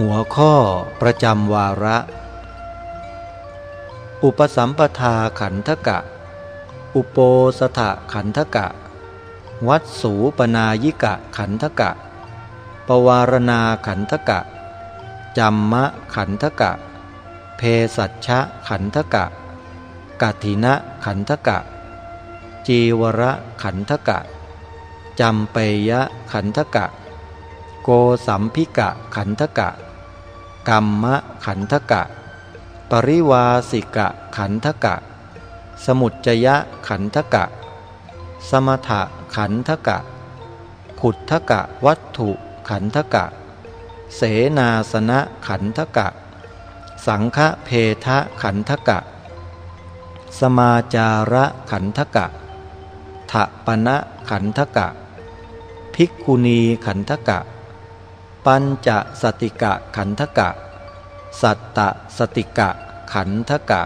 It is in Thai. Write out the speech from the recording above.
หัวข้อประจำวาระ อุปสัมปทาขันธกะ อุโปสถขันธกะ วัดสูปนายิกะขันธกะ ปวารณาขันธกะ จัมมะขันธกะ เพสัชะขันธกะ กัตินะขันธกะ จีวระขันธกะจำเปยะขันธกะ โกสัมพิกะขันธกะ กรรมะขันธกะ ปริวาสิกะขันธกะ สมุจจยะขันธกะ สมถะขันธกะ ขุทธกะวัตถุขันธกะ เสนาสนะขันธกะ สังฆเพทะขันธกะ สมาจาระขันธกะทะปณะขันธกะ ภิกขุณีขันธกะ ปัญจสติกะขันธกะ สัตตสติกะขันธกะ